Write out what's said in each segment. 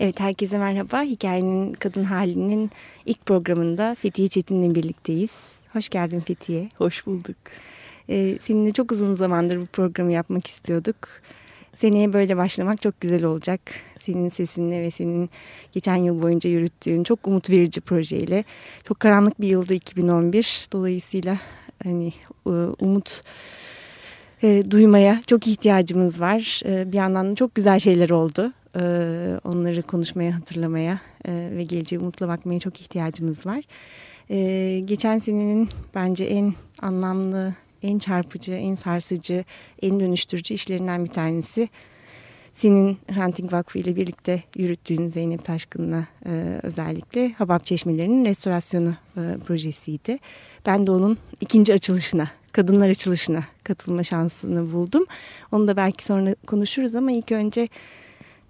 Evet herkese merhaba. Hikayenin kadın halinin ilk programında Fethiye Çetin'le birlikteyiz. Hoş geldin Fethiye. Hoş bulduk. Ee, seninle çok uzun zamandır bu programı yapmak istiyorduk. Seneye böyle başlamak çok güzel olacak. Senin sesinle ve senin geçen yıl boyunca yürüttüğün çok umut verici projeyle. Çok karanlık bir yılda 2011. Dolayısıyla hani e, umut e, duymaya çok ihtiyacımız var. E, bir yandan da çok güzel şeyler oldu. E, onları konuşmaya, hatırlamaya e, ve geleceğe umutla bakmaya çok ihtiyacımız var. E, geçen senenin bence en anlamlı, en çarpıcı, en sarsıcı, en dönüştürücü işlerinden bir tanesi senin Ranting Vakfı ile birlikte yürüttüğün Zeynep Taşkın'la e, özellikle Habab Çeşmelerinin restorasyonu e, projesiydi. Ben de onun ikinci açılışına, kadınlar açılışına katılma şansını buldum. Onu da belki sonra konuşuruz ama ilk önce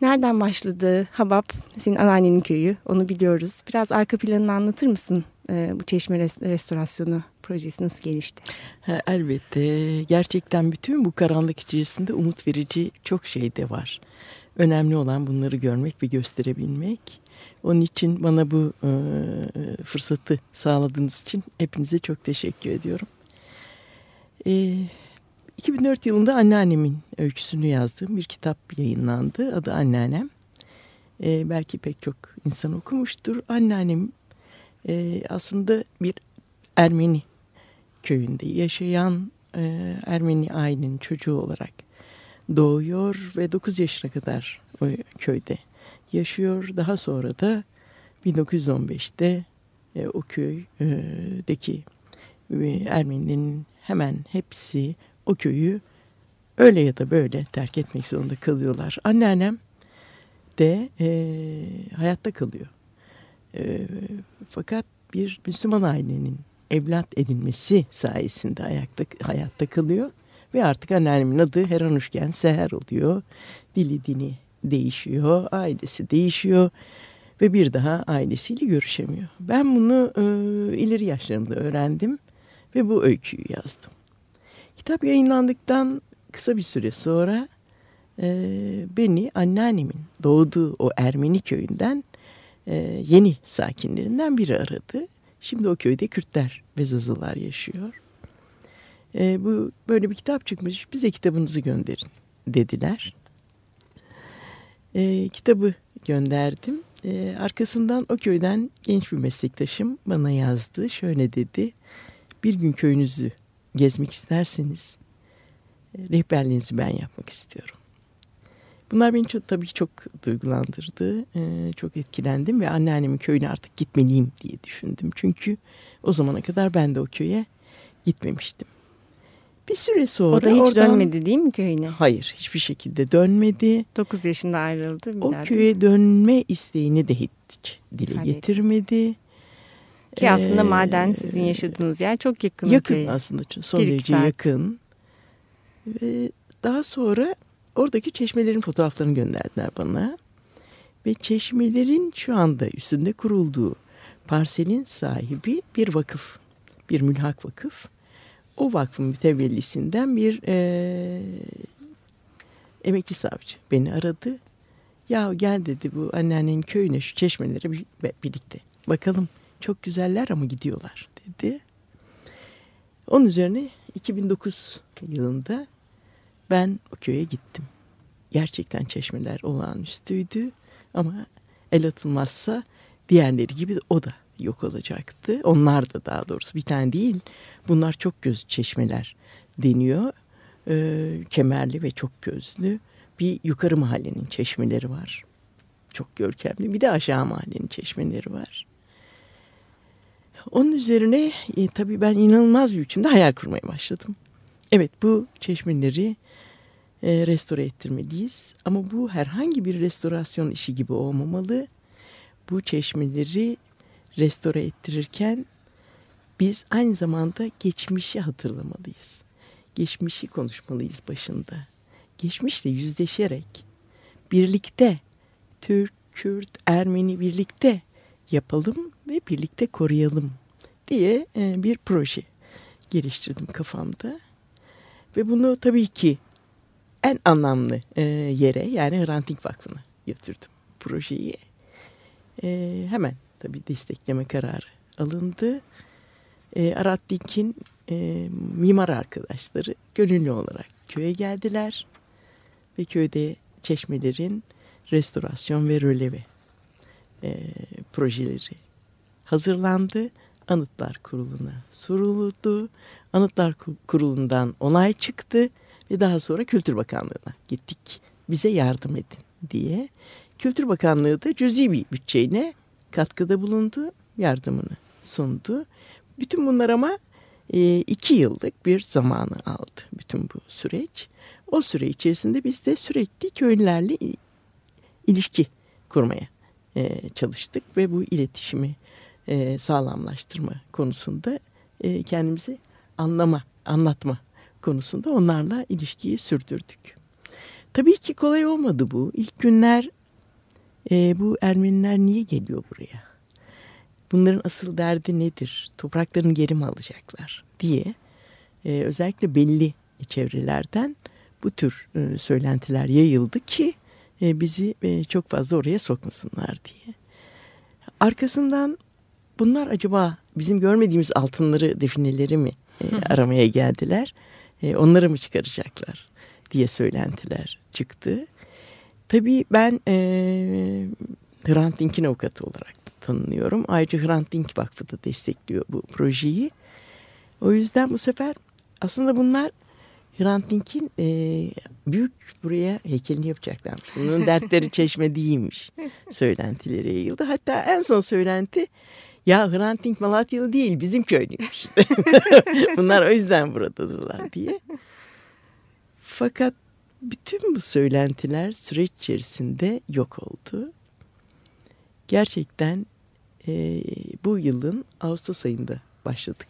nereden başladı Habab, senin anneannenin köyü, onu biliyoruz. Biraz arka planını anlatır mısın e, bu çeşme restorasyonu projesi nasıl gelişti? Elbette. Gerçekten bütün bu karanlık içerisinde umut verici çok şey de var. Önemli olan bunları görmek ve gösterebilmek. Onun için bana bu e, fırsatı sağladığınız için hepinize çok teşekkür ediyorum. E, 2004 yılında anneannemin öyküsünü yazdığım bir kitap yayınlandı. Adı Anneannem. E, belki pek çok insan okumuştur. Anneannem e, aslında bir Ermeni köyünde yaşayan e, Ermeni ailenin çocuğu olarak doğuyor ve 9 yaşına kadar o köyde yaşıyor. Daha sonra da 1915'te e, o köydeki e, Ermenilerin hemen hepsi o köyü öyle ya da böyle terk etmek zorunda kalıyorlar. Anneannem de e, hayatta kalıyor. E, fakat bir Müslüman ailenin evlat edinmesi sayesinde ayakta, hayatta kalıyor. Ve artık anneannemin adı Heranuşken Seher oluyor. Dili dini değişiyor, ailesi değişiyor ve bir daha ailesiyle görüşemiyor. Ben bunu e, ileri yaşlarımda öğrendim ve bu öyküyü yazdım. Kitap yayınlandıktan kısa bir süre sonra e, beni anneannemin doğduğu o Ermeni köyünden e, yeni sakinlerinden biri aradı. Şimdi o köyde Kürtler ve Zazılar yaşıyor. E, bu böyle bir kitap çıkmış. Bize kitabınızı gönderin dediler. E, kitabı gönderdim. E, arkasından o köyden genç bir meslektaşım bana yazdı. Şöyle dedi. Bir gün köyünüzü gezmek isterseniz e, rehberliğinizi ben yapmak istiyorum. Bunlar beni çok, tabii çok duygulandırdı. Ee, çok etkilendim ve anneannemin köyüne artık gitmeliyim diye düşündüm. Çünkü o zamana kadar ben de o köye gitmemiştim. Bir süre sonra... O da hiç oradan, dönmedi değil mi köyüne? Hayır hiçbir şekilde dönmedi. 9 yaşında ayrıldı. O köye dönme isteğini de hiç dile Hadi. getirmedi. Ki aslında Ee, maden sizin yaşadığınız yer çok yakın. Yakın köye. aslında son derece saat. yakın. Ve daha sonra oradaki çeşmelerin fotoğraflarını gönderdiler bana. Ve çeşmelerin şu anda üstünde kurulduğu parselin sahibi bir vakıf. Bir mülhak vakıf. O vakfın mütevellisinden bir e, emekli savcı beni aradı. Ya gel dedi bu anneannenin köyüne şu çeşmelere bir- birlikte bakalım. Çok güzeller ama gidiyorlar dedi. Onun üzerine 2009 yılında ben o köye gittim. Gerçekten çeşmeler olağanüstüydü ama el atılmazsa diğerleri gibi o da yok olacaktı. Onlar da daha doğrusu bir tane değil. Bunlar çok gözlü çeşmeler deniyor. Ee, kemerli ve çok gözlü. Bir yukarı mahallenin çeşmeleri var. Çok görkemli. Bir de aşağı mahallenin çeşmeleri var. Onun üzerine e, tabii ben inanılmaz bir biçimde hayal kurmaya başladım. Evet bu çeşmeleri e, restore ettirmeliyiz. Ama bu herhangi bir restorasyon işi gibi olmamalı. Bu çeşmeleri restore ettirirken biz aynı zamanda geçmişi hatırlamalıyız. Geçmişi konuşmalıyız başında. Geçmişle yüzleşerek birlikte Türk, Kürt, Ermeni birlikte yapalım ve birlikte koruyalım diye e, bir proje geliştirdim kafamda. Ve bunu tabii ki en anlamlı e, yere yani Hrant Vakfı'na götürdüm projeyi. E, hemen tabii destekleme kararı alındı. E, Hrant Dink'in mimar arkadaşları gönüllü olarak köye geldiler. Ve köyde çeşmelerin restorasyon ve röleve e, projeleri hazırlandı. Anıtlar Kurulu'na soruldu. Anıtlar Kurulu'ndan onay çıktı ve daha sonra Kültür Bakanlığı'na gittik. Bize yardım edin diye. Kültür Bakanlığı da cüzi bir bütçeyle katkıda bulundu, yardımını sundu. Bütün bunlar ama e, iki yıllık bir zamanı aldı bütün bu süreç. O süre içerisinde biz de sürekli köylülerle ilişki kurmaya e, çalıştık ve bu iletişimi e, sağlamlaştırma konusunda e, kendimizi anlama, anlatma konusunda onlarla ilişkiyi sürdürdük. Tabii ki kolay olmadı bu. İlk günler e, bu Ermeniler niye geliyor buraya? Bunların asıl derdi nedir? Topraklarını geri mi alacaklar diye e, özellikle belli çevrelerden bu tür e, söylentiler yayıldı ki e, bizi e, çok fazla oraya sokmasınlar diye. Arkasından bunlar acaba bizim görmediğimiz altınları, defineleri mi e, aramaya geldiler? E, onları mı çıkaracaklar diye söylentiler çıktı. Tabii ben e, Hrant Dink'in avukatı olarak tanınıyorum. Ayrıca Hrant Dink Vakfı da destekliyor bu projeyi. O yüzden bu sefer aslında bunlar Hrant Dink'in e, büyük buraya heykelini yapacaklarmış. Bunun dertleri çeşme değilmiş. Söylentileri yayıldı. Hatta en son söylenti ya Hrant Dink Malatyalı değil bizim köylüymüş. Bunlar o yüzden buradadırlar diye. Fakat bütün bu söylentiler süreç içerisinde yok oldu. Gerçekten e, bu yılın Ağustos ayında başladık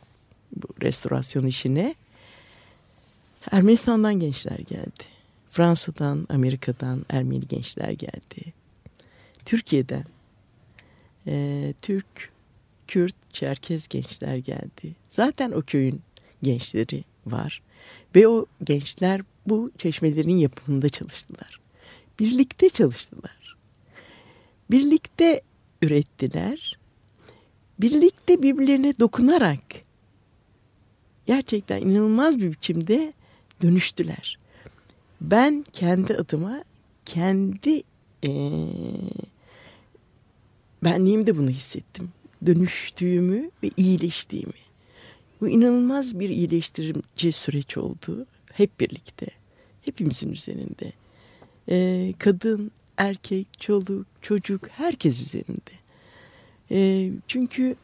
bu restorasyon işine. Ermenistan'dan gençler geldi. Fransa'dan, Amerika'dan Ermeni gençler geldi. Türkiye'den e, Türk, Kürt, Çerkez gençler geldi. Zaten o köyün gençleri var. Ve o gençler bu çeşmelerin yapımında çalıştılar. Birlikte çalıştılar. Birlikte ürettiler. Birlikte birbirlerine dokunarak gerçekten inanılmaz bir biçimde dönüştüler. Ben kendi adıma kendi e, benliğimde bunu hissettim. Dönüştüğümü ve iyileştiğimi. Bu inanılmaz bir iyileştirici süreç oldu. Hep birlikte. Hepimizin üzerinde. E, kadın, erkek, çoluk, çocuk herkes üzerinde. E, çünkü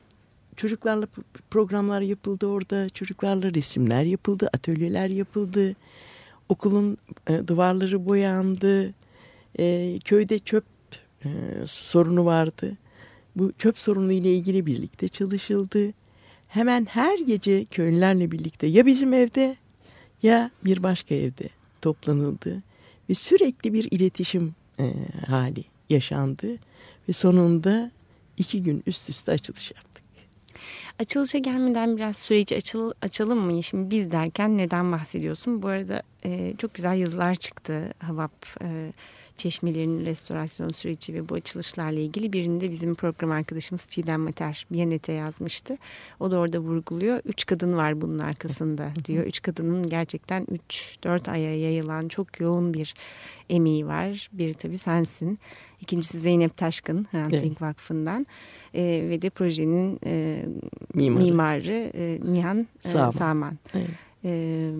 çocuklarla programlar yapıldı orada. Çocuklarla resimler yapıldı, atölyeler yapıldı. Okulun e, duvarları boyandı. E, köyde çöp e, sorunu vardı. Bu çöp sorunu ile ilgili birlikte çalışıldı. Hemen her gece köylülerle birlikte ya bizim evde ya bir başka evde toplanıldı ve sürekli bir iletişim e, hali yaşandı ve sonunda iki gün üst üste açılış yaptık. Açılışa gelmeden biraz süreci açıl, açalım mı? Şimdi biz derken neden bahsediyorsun? Bu arada e, çok güzel yazılar çıktı. Havap e, çeşmelerin restorasyon süreci ve bu açılışlarla ilgili birinde bizim program arkadaşımız Çiğdem Mater Biyanet'e yazmıştı. O da orada vurguluyor. Üç kadın var bunun arkasında diyor. Üç kadının gerçekten üç dört aya yayılan çok yoğun bir emeği var. Biri tabii sensin. İkincisi Zeynep Taşkın Hrant Dink evet. Vakfı'ndan e, ve de projenin e, mimarı, mimarı e, Nihan e, Sağman. Sağman. Evet. E,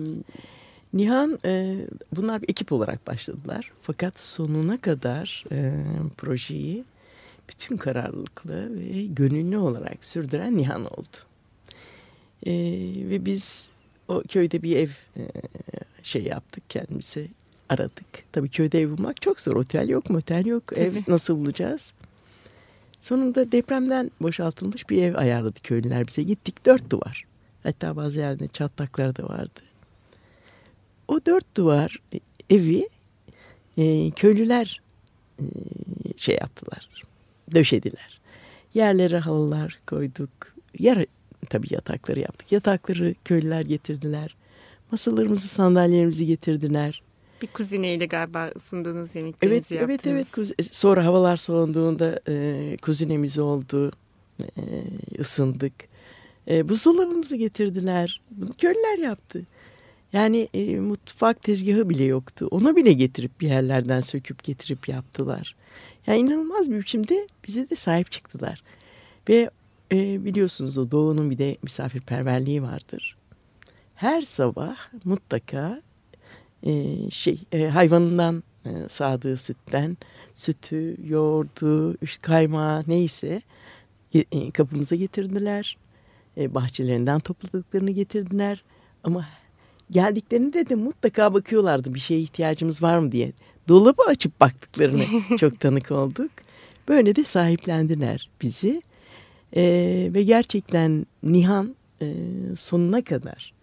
Nihan e, bunlar bir ekip olarak başladılar. Fakat sonuna kadar e, projeyi bütün kararlılıkla ve gönüllü olarak sürdüren Nihan oldu. E, ve biz o köyde bir ev e, şey yaptık kendimize aradık. Tabii köyde ev bulmak çok zor. Otel yok, motel yok. Tabii. Ev nasıl bulacağız? Sonunda depremden boşaltılmış bir ev ayarladı köylüler bize. Gittik dört duvar. Hatta bazı yerde çatlakları da vardı. O dört duvar evi e, köylüler e, şey yaptılar. Döşediler. Yerlere halılar koyduk. Yer tabii yatakları yaptık. Yatakları köylüler getirdiler. Masalarımızı, sandalyelerimizi getirdiler. Bir kuzineyle galiba ısındığınız Evet, yemeklerinizi evet, yaptınız. evet. Kuz- Sonra havalar soğuduğunda e, kuzinemiz oldu. E, ısındık. E, buzdolabımızı getirdiler. Bunu köylüler yaptı. Yani e, mutfak tezgahı bile yoktu. Ona bile getirip bir yerlerden söküp getirip yaptılar. Yani inanılmaz bir biçimde bize de sahip çıktılar. Ve e, biliyorsunuz o doğunun bir de misafirperverliği vardır. Her sabah mutlaka e, şey e, hayvanından e, sağdığı sütten sütü, yoğurdu, üst kaymağı neyse e, kapımıza getirdiler. E, bahçelerinden topladıklarını getirdiler. Ama geldiklerinde de mutlaka bakıyorlardı bir şeye ihtiyacımız var mı diye. Dolabı açıp baktıklarını çok tanık olduk. Böyle de sahiplendiler bizi. E, ve gerçekten Nihan e, sonuna kadar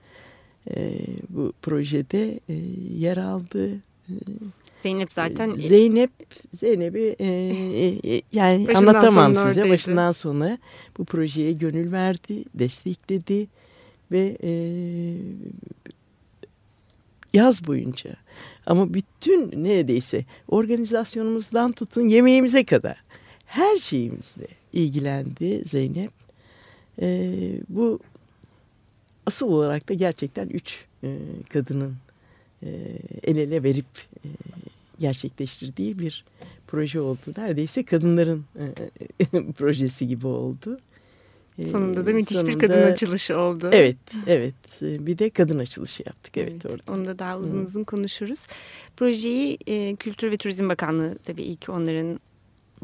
e, bu projede e, yer aldı. Zeynep zaten Zeynep Zeynep'i e, e, e, yani Başından anlatamam size oradaydı. başından sona bu projeye gönül verdi, destekledi ve e, yaz boyunca ama bütün neredeyse organizasyonumuzdan tutun yemeğimize kadar her şeyimizle ilgilendi Zeynep. E, bu asıl olarak da gerçekten üç e, kadının e, el ele verip e, gerçekleştirdiği bir proje oldu. Neredeyse kadınların e, projesi gibi oldu. E, sonunda da müthiş bir sonunda- kadın açılışı oldu. Evet, evet. E, Bir de kadın açılışı yaptık. Evet, Evet, orada. Onu da daha uzun Hı. uzun konuşuruz. Projeyi e, Kültür ve Turizm Bakanlığı tabii ilk onların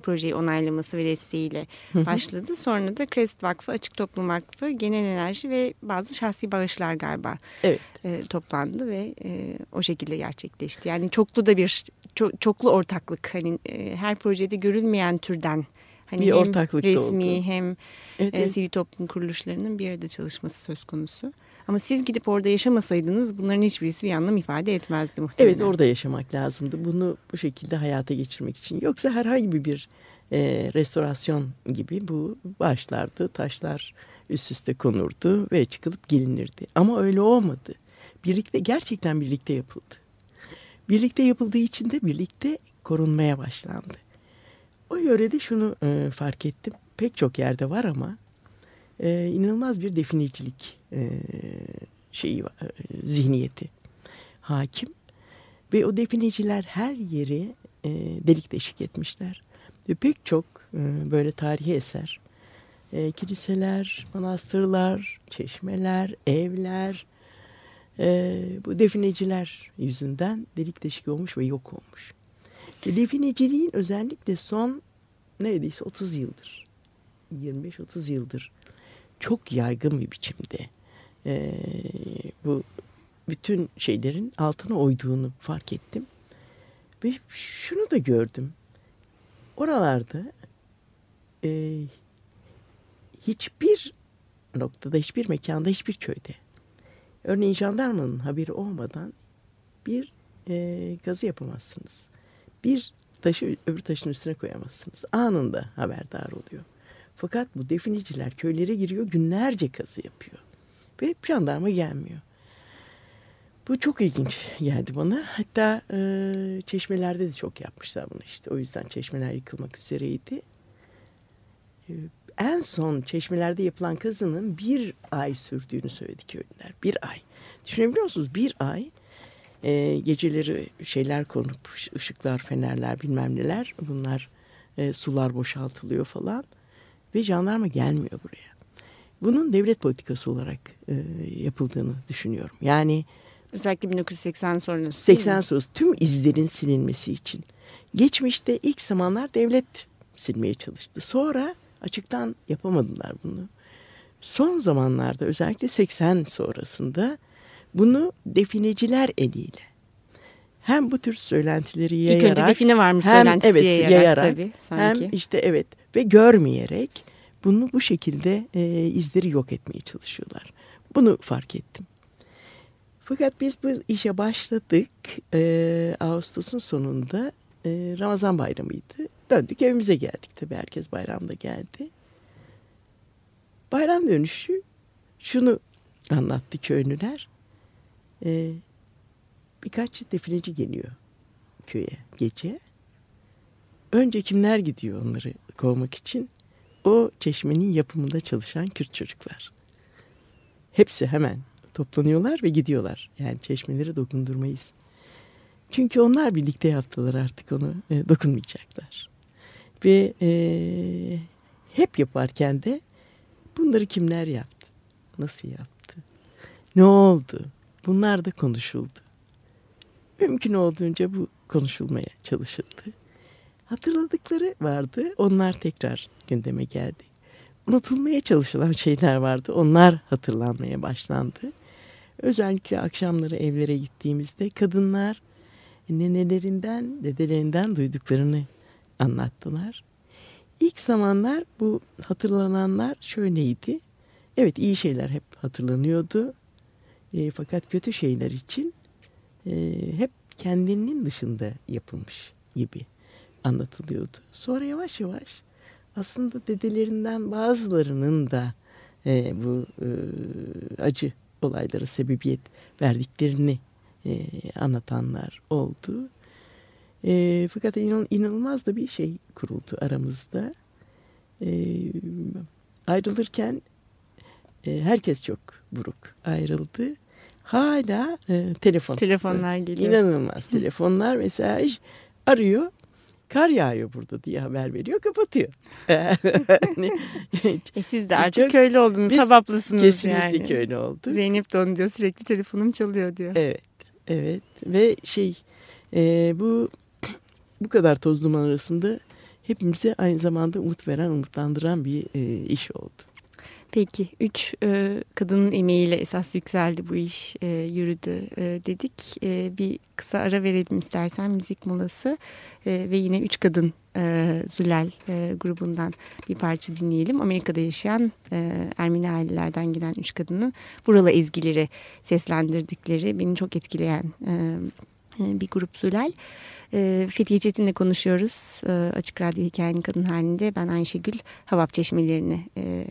projeyi onaylaması ve desteğiyle başladı. Sonra da Crest Vakfı, Açık Toplum Vakfı, Genel Enerji ve bazı şahsi bağışlar galiba Evet. e, toplandı ve e, o şekilde gerçekleşti. Yani çoklu da bir çok, çoklu ortaklık hani e, her projede görülmeyen türden hani Bir hem ortaklık da resmi oldu. hem Evet, e, sivil toplum kuruluşlarının bir arada çalışması söz konusu. Ama siz gidip orada yaşamasaydınız bunların hiçbirisi bir anlam ifade etmezdi muhtemelen. Evet orada yaşamak lazımdı. Bunu bu şekilde hayata geçirmek için. Yoksa herhangi bir e, restorasyon gibi bu başlardı. Taşlar üst üste konurdu ve çıkılıp gelinirdi. Ama öyle olmadı. Birlikte gerçekten birlikte yapıldı. Birlikte yapıldığı için de birlikte korunmaya başlandı. O yörede şunu e, fark ettim. Pek çok yerde var ama e, inanılmaz bir definicilik e, şeyi e, zihniyeti hakim. Ve o defineciler her yeri e, delik deşik etmişler. Ve pek çok e, böyle tarihi eser, e, kiliseler, manastırlar, çeşmeler, evler, e, bu defineciler yüzünden delik deşik olmuş ve yok olmuş. Defineciliğin özellikle son neredeyse 30 yıldır, 25-30 yıldır çok yaygın bir biçimde e, bu bütün şeylerin altına oyduğunu fark ettim. Ve şunu da gördüm. Oralarda e, hiçbir noktada, hiçbir mekanda, hiçbir köyde örneğin jandarmanın haberi olmadan bir e, kazı yapamazsınız. Bir taşı öbür taşın üstüne koyamazsınız. Anında haberdar oluyor. Fakat bu definiciler köylere giriyor, günlerce kazı yapıyor. Ve jandarma gelmiyor. Bu çok ilginç geldi bana. Hatta e, çeşmelerde de çok yapmışlar bunu işte. O yüzden çeşmeler yıkılmak üzereydi. E, en son çeşmelerde yapılan kazının bir ay sürdüğünü söyledi köylüler. Bir ay. Düşünebiliyor musunuz? Bir ay e, geceleri şeyler konup ışıklar, fenerler bilmem neler bunlar e, sular boşaltılıyor falan ve jandarma gelmiyor buraya. Bunun devlet politikası olarak e, yapıldığını düşünüyorum. Yani Özellikle 1980 sonrası. değil 80 mi? sonrası tüm izlerin silinmesi için. Geçmişte ilk zamanlar devlet silmeye çalıştı. Sonra açıktan yapamadılar bunu. Son zamanlarda özellikle 80 sonrasında bunu defineciler eliyle hem bu tür söylentileri İlk yayarak önce define varmış hem söylentisi evet yayarak, yayarak tabii sanki. hem işte evet ve görmeyerek bunu bu şekilde e, izleri yok etmeye çalışıyorlar. Bunu fark ettim. Fakat biz bu işe başladık. E, Ağustos'un sonunda e, Ramazan bayramıydı. Döndük evimize geldik tabii herkes bayramda geldi. Bayram dönüşü şunu anlattı köylüler. E, birkaç defineci geliyor köye gece. Önce kimler gidiyor onları kovmak için? O çeşmenin yapımında çalışan Kürt çocuklar. Hepsi hemen toplanıyorlar ve gidiyorlar. Yani çeşmeleri dokundurmayız. Çünkü onlar birlikte yaptılar artık onu e, dokunmayacaklar. Ve e, hep yaparken de bunları kimler yaptı? Nasıl yaptı? Ne oldu? Bunlar da konuşuldu. Mümkün olduğunca bu konuşulmaya çalışıldı. Hatırladıkları vardı. Onlar tekrar gündeme geldi. Unutulmaya çalışılan şeyler vardı. Onlar hatırlanmaya başlandı. Özellikle akşamları evlere gittiğimizde kadınlar nenelerinden, dedelerinden duyduklarını anlattılar. İlk zamanlar bu hatırlananlar şöyleydi. Evet iyi şeyler hep hatırlanıyordu. E, fakat kötü şeyler için e, hep kendinin dışında yapılmış gibi anlatılıyordu. Sonra yavaş yavaş aslında dedelerinden bazılarının da e, bu e, acı olaylara sebebiyet verdiklerini e, anlatanlar oldu. E, fakat inan, inanılmaz da bir şey kuruldu aramızda. E, ayrılırken e, herkes çok buruk ayrıldı. Hala e, telefon. Telefonlar geliyor. İnanılmaz telefonlar mesela arıyor kar yağıyor burada diye haber veriyor kapatıyor. Hani e siz de artık çok, köylü oldunuz sabaplısınız kesinlikle yani. Kesinlikle köylü oldu. Zeynep de onu diyor sürekli telefonum çalıyor diyor. Evet evet ve şey e, bu bu kadar toz duman arasında hepimize aynı zamanda umut veren umutlandıran bir e, iş oldu. Peki üç e, kadının emeğiyle esas yükseldi bu iş e, yürüdü e, dedik. E, bir kısa ara verelim istersen müzik molası e, ve yine üç kadın e, Zülal e, grubundan bir parça dinleyelim. Amerika'da yaşayan e, Ermeni ailelerden gelen üç kadının buralı ezgileri seslendirdikleri beni çok etkileyen e, e bir grup Zülal. E, Fethiye Çetin'le konuşuyoruz. E, Açık Radyo Hikayenin Kadın halinde ben Ayşegül Havap Çeşmelerini e,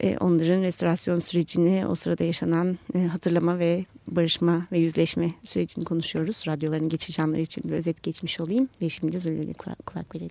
e, onların restorasyon sürecini, o sırada yaşanan e, hatırlama ve barışma ve yüzleşme sürecini konuşuyoruz. Radyoların geçiş anları için bir özet geçmiş olayım ve şimdi de Züley'le kulak verelim.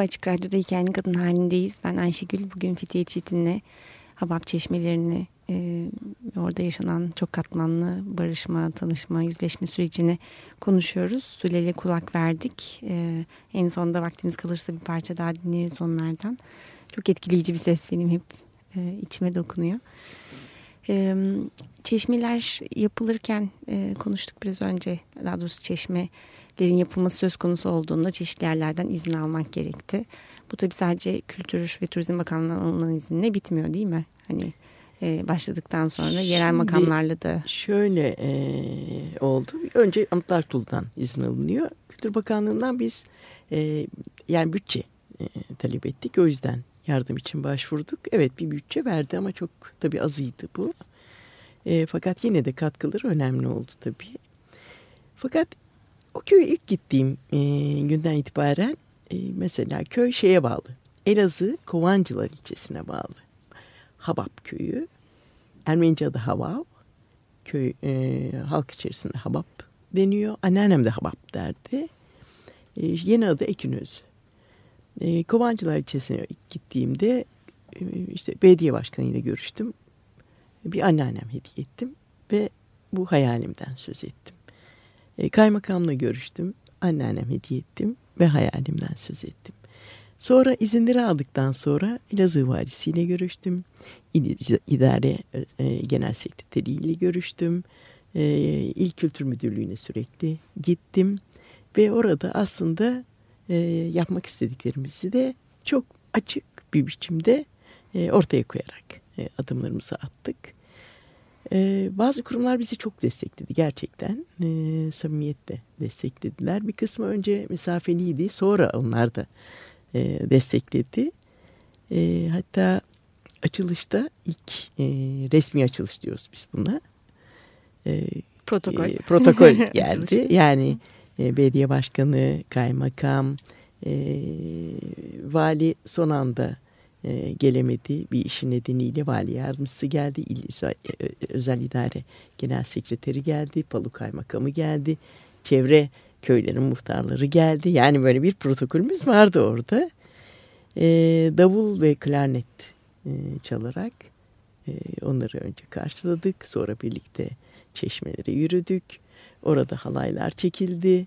Merhaba Açık Radyo'da Hikayenin Kadın halindeyiz. Ben Ayşegül. Bugün Fithiye Çetin'le Habab çeşmelerini e, orada yaşanan çok katmanlı barışma, tanışma, yüzleşme sürecini konuşuyoruz. Sülele kulak verdik. E, en sonunda vaktimiz kalırsa bir parça daha dinleriz onlardan. Çok etkileyici bir ses benim hep e, içime dokunuyor. E, çeşmeler yapılırken e, konuştuk biraz önce. Daha doğrusu çeşme etkinliklerin yapılması söz konusu olduğunda çeşitli yerlerden izin almak gerekti. Bu tabii sadece Kültür ve Turizm Bakanlığı'ndan alınan izinle bitmiyor değil mi? Hani e, başladıktan sonra Şimdi, yerel makamlarla da. Şöyle e, oldu. Önce Anıtlar izin alınıyor. Kültür Bakanlığı'ndan biz e, yani bütçe e, talep ettik. O yüzden yardım için başvurduk. Evet bir bütçe verdi ama çok tabii azıydı bu. E, fakat yine de katkıları önemli oldu tabii. Fakat o köye ilk gittiğim e, günden itibaren e, mesela köy şeye bağlı. Elazığ Kovancılar ilçesine bağlı. Habap köyü. Ermenice adı Havav. Köy e, halk içerisinde Habap deniyor. Anneannem de Habap derdi. E, yeni adı Ekinöz. E, Kovancılar ilçesine gittiğimde e, işte belediye başkanıyla görüştüm. Bir anneannem hediye ettim ve bu hayalimden söz ettim. E, kaymakamla görüştüm. Anneannem hediye ettim ve hayalimden söz ettim. Sonra izinleri aldıktan sonra Elazığ valisiyle görüştüm. İl İdare e, Genel Sekreteri ile görüştüm. E, İl Kültür Müdürlüğü'ne sürekli gittim. Ve orada aslında e, yapmak istediklerimizi de çok açık bir biçimde e, ortaya koyarak e, adımlarımızı attık. Ee, bazı kurumlar bizi çok destekledi gerçekten. Ee, samimiyetle desteklediler. Bir kısmı önce mesafeliydi. Sonra onlar da e, destekledi. E, hatta açılışta ilk e, resmi açılış diyoruz biz buna. E, protokol. E, protokol geldi. yani e, belediye başkanı, kaymakam, e, vali son anda e, gelemedi. Bir işin nedeniyle vali yardımcısı geldi. İl, e, özel idare genel sekreteri geldi. Palu kaymakamı geldi. Çevre köylerin muhtarları geldi. Yani böyle bir protokolümüz vardı orada. E, davul ve klarnet e, çalarak e, onları önce karşıladık. Sonra birlikte çeşmelere yürüdük. Orada halaylar çekildi.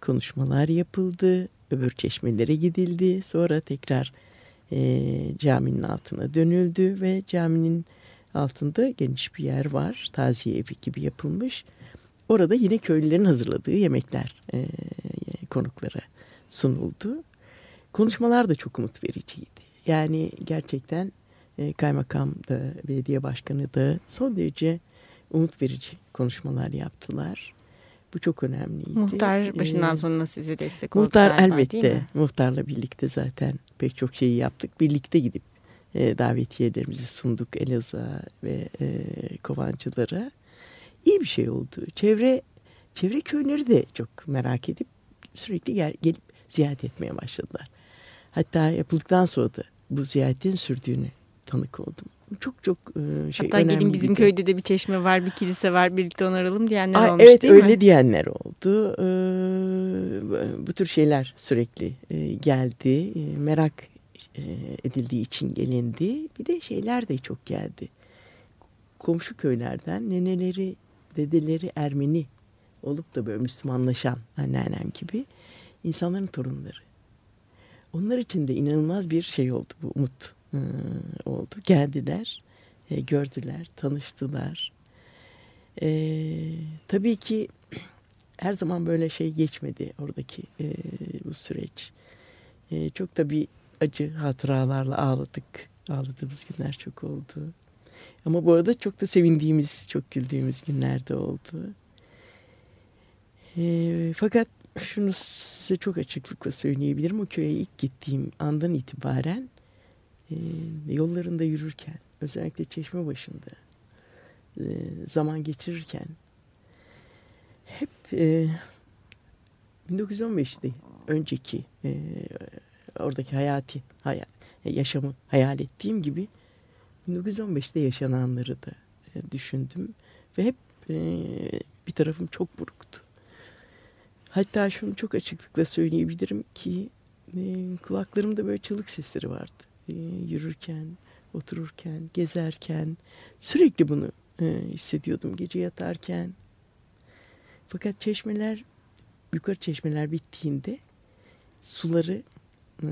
Konuşmalar yapıldı. Öbür çeşmelere gidildi. Sonra tekrar e, caminin altına dönüldü ve caminin altında geniş bir yer var. Taziye evi gibi yapılmış. Orada yine köylülerin hazırladığı yemekler e, konuklara sunuldu. Konuşmalar da çok umut vericiydi. Yani gerçekten e, kaymakam da belediye başkanı da son derece umut verici konuşmalar yaptılar. Bu çok önemliydi. Muhtar başından sonuna size destek oldu Muhtar galiba, elbette. Muhtarla birlikte zaten pek çok şeyi yaptık. Birlikte gidip e, davetiyelerimizi sunduk Elazığ'a ve e, Kovancılara. İyi bir şey oldu. Çevre çevre köyleri de çok merak edip sürekli gel, gelip ziyaret etmeye başladılar. Hatta yapıldıktan sonra da bu ziyaretin sürdüğünü tanık oldum çok çok e, şey Hatta gelin bizim köyde de bir çeşme var, bir kilise var, birlikte onaralım diyenler Aa, olmuş evet, değil mi? Evet öyle diyenler oldu. Ee, bu tür şeyler sürekli e, geldi. E, merak edildiği için gelindi. Bir de şeyler de çok geldi. Komşu köylerden neneleri, dedeleri Ermeni olup da böyle Müslümanlaşan anneannem gibi insanların torunları. Onlar için de inanılmaz bir şey oldu bu umut oldu. Geldiler, e, gördüler, tanıştılar. E, tabii ki her zaman böyle şey geçmedi oradaki e, bu süreç. Çok da bir acı hatıralarla ağladık. Ağladığımız günler çok oldu. Ama bu arada çok da sevindiğimiz, çok güldüğümüz günler de oldu. E, fakat şunu size çok açıklıkla söyleyebilirim. O köye ilk gittiğim andan itibaren e, yollarında yürürken, özellikle çeşme başında e, zaman geçirirken hep e, 1915'te önceki e, oradaki hayati hay yaşamı hayal ettiğim gibi 1915'te yaşananları da e, düşündüm ve hep e, bir tarafım çok buruktu. Hatta şunu çok açıklıkla söyleyebilirim ki e, kulaklarımda böyle çığlık sesleri vardı. E, yürürken, otururken, gezerken sürekli bunu e, hissediyordum gece yatarken. Fakat çeşmeler, yukarı çeşmeler bittiğinde suları e,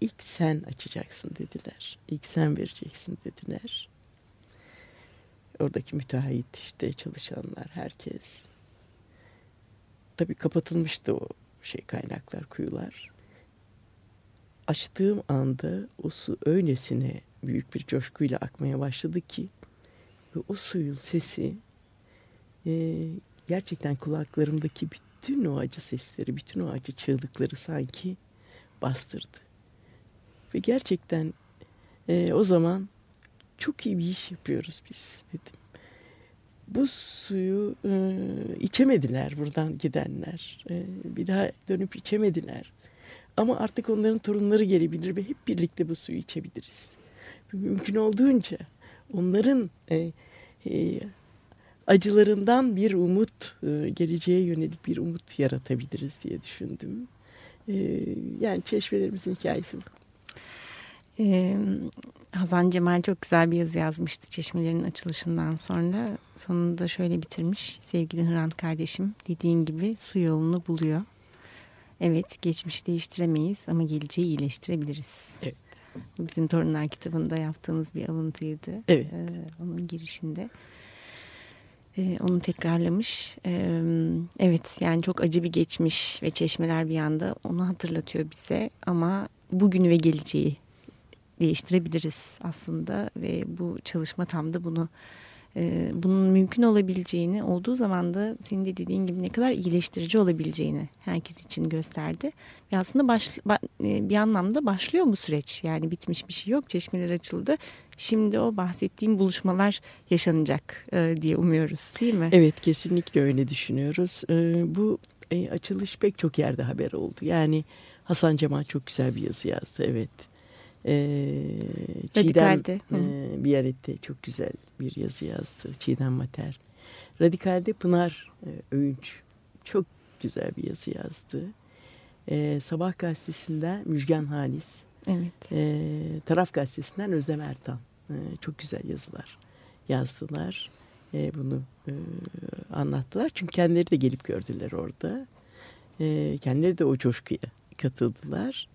ilk sen açacaksın dediler. İlk sen vereceksin dediler. Oradaki müteahhit işte çalışanlar herkes Tabii kapatılmıştı o şey kaynaklar, kuyular. Açtığım anda o su öylesine büyük bir coşkuyla akmaya başladı ki ve o suyun sesi e, gerçekten kulaklarımdaki bütün o acı sesleri, bütün o acı çığlıkları sanki bastırdı. Ve gerçekten e, o zaman çok iyi bir iş yapıyoruz biz dedim bu suyu e, içemediler buradan gidenler. E, bir daha dönüp içemediler. Ama artık onların torunları gelebilir ve hep birlikte bu suyu içebiliriz. Mümkün olduğunca onların e, e, acılarından bir umut, e, geleceğe yönelik bir umut yaratabiliriz diye düşündüm. E, yani çeşmelerimizin hikayesi bu. Ee, Hazan Cemal çok güzel bir yazı yazmıştı çeşmelerin açılışından sonra. Sonunda şöyle bitirmiş. Sevgili Hrant kardeşim dediğin gibi su yolunu buluyor. Evet geçmişi değiştiremeyiz ama geleceği iyileştirebiliriz. Evet. Bizim Torunlar kitabında yaptığımız bir alıntıydı. Evet. Ee, onun girişinde. Ee, onu tekrarlamış. Ee, evet yani çok acı bir geçmiş ve çeşmeler bir yanda onu hatırlatıyor bize. Ama bugün ve geleceği değiştirebiliriz aslında ve bu çalışma tam da bunu e, bunun mümkün olabileceğini olduğu zaman da senin de dediğin gibi ne kadar iyileştirici olabileceğini herkes için gösterdi. Ve aslında baş, e, bir anlamda başlıyor bu süreç. Yani bitmiş bir şey yok. Çeşmeler açıldı. Şimdi o bahsettiğim buluşmalar yaşanacak e, diye umuyoruz değil mi? Evet kesinlikle öyle düşünüyoruz. Bu açılış pek çok yerde haber oldu. Yani Hasan Cemal çok güzel bir yazı yazdı evet. Ee, Radikal'de. Çiğdem e, Biyalet'te çok güzel bir yazı yazdı. Çiğdem Mater. Radikal'de Pınar e, Öğünç çok güzel bir yazı yazdı. E, Sabah gazetesinden Müjgan Halis. Evet. E, Taraf gazetesinden Özlem Ertan. E, çok güzel yazılar yazdılar. E, bunu e, anlattılar. Çünkü kendileri de gelip gördüler orada. E, kendileri de o coşkuya katıldılar.